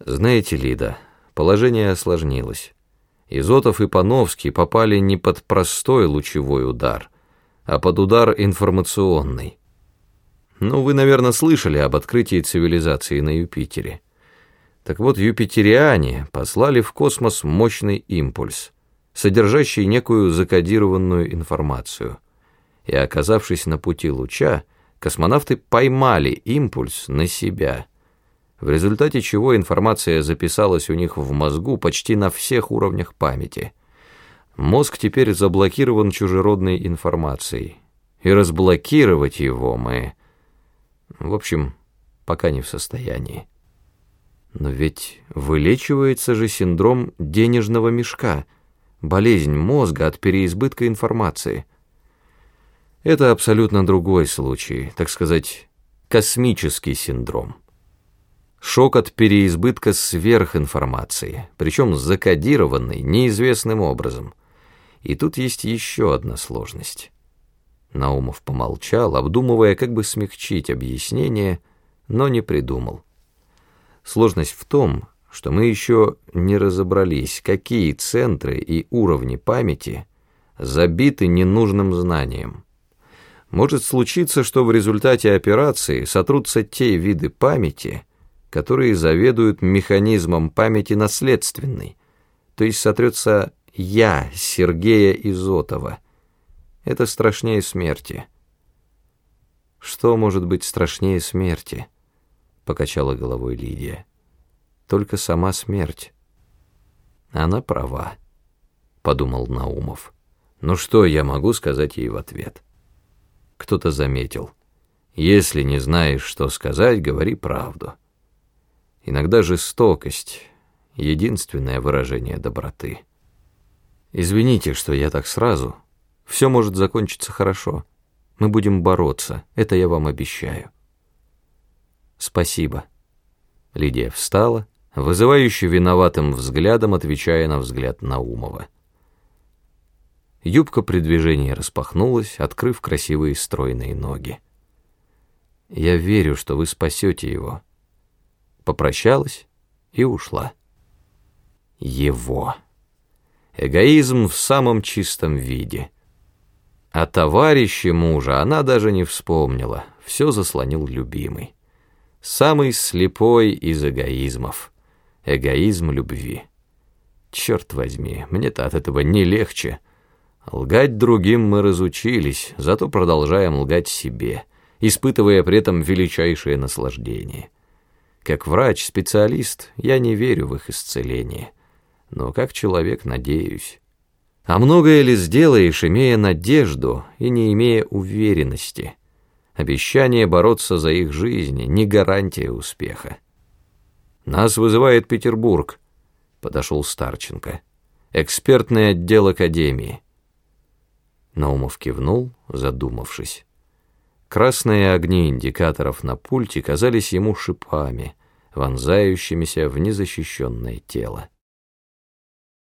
Знаете, Лида, положение осложнилось. Изотов и Пановский попали не под простой лучевой удар, а под удар информационный. Ну, вы, наверное, слышали об открытии цивилизации на Юпитере. Так вот, юпитериане послали в космос мощный импульс, содержащий некую закодированную информацию. И, оказавшись на пути луча, космонавты поймали импульс на себя – в результате чего информация записалась у них в мозгу почти на всех уровнях памяти. Мозг теперь заблокирован чужеродной информацией, и разблокировать его мы, в общем, пока не в состоянии. Но ведь вылечивается же синдром денежного мешка, болезнь мозга от переизбытка информации. Это абсолютно другой случай, так сказать, космический синдром. Шок от переизбытка сверхинформации, причем закодированной неизвестным образом. И тут есть еще одна сложность. Наумов помолчал, обдумывая, как бы смягчить объяснение, но не придумал. Сложность в том, что мы еще не разобрались, какие центры и уровни памяти забиты ненужным знанием. Может случиться, что в результате операции сотрутся те виды памяти, которые заведуют механизмом памяти наследственной, то есть сотрется «я» Сергея Изотова. Это страшнее смерти. «Что может быть страшнее смерти?» — покачала головой Лидия. «Только сама смерть». «Она права», — подумал Наумов. «Ну что я могу сказать ей в ответ?» Кто-то заметил. «Если не знаешь, что сказать, говори правду». Иногда жестокость — единственное выражение доброты. Извините, что я так сразу. Все может закончиться хорошо. Мы будем бороться, это я вам обещаю. Спасибо. Лидия встала, вызывающе виноватым взглядом отвечая на взгляд Наумова. Юбка при движении распахнулась, открыв красивые стройные ноги. «Я верю, что вы спасете его», попрощалась и ушла. Его. Эгоизм в самом чистом виде. О товарище мужа она даже не вспомнила, все заслонил любимый. Самый слепой из эгоизмов. Эгоизм любви. Черт возьми, мне-то от этого не легче. Лгать другим мы разучились, зато продолжаем лгать себе, испытывая при этом величайшее наслаждение. Как врач-специалист я не верю в их исцеление, но как человек надеюсь. А многое ли сделаешь, имея надежду и не имея уверенности? Обещание бороться за их жизни не гарантия успеха. «Нас вызывает Петербург», — подошел Старченко. «Экспертный отдел Академии». Наумов кивнул, задумавшись. Красные огни индикаторов на пульте казались ему шипами, вонзающимися в незащищенное тело.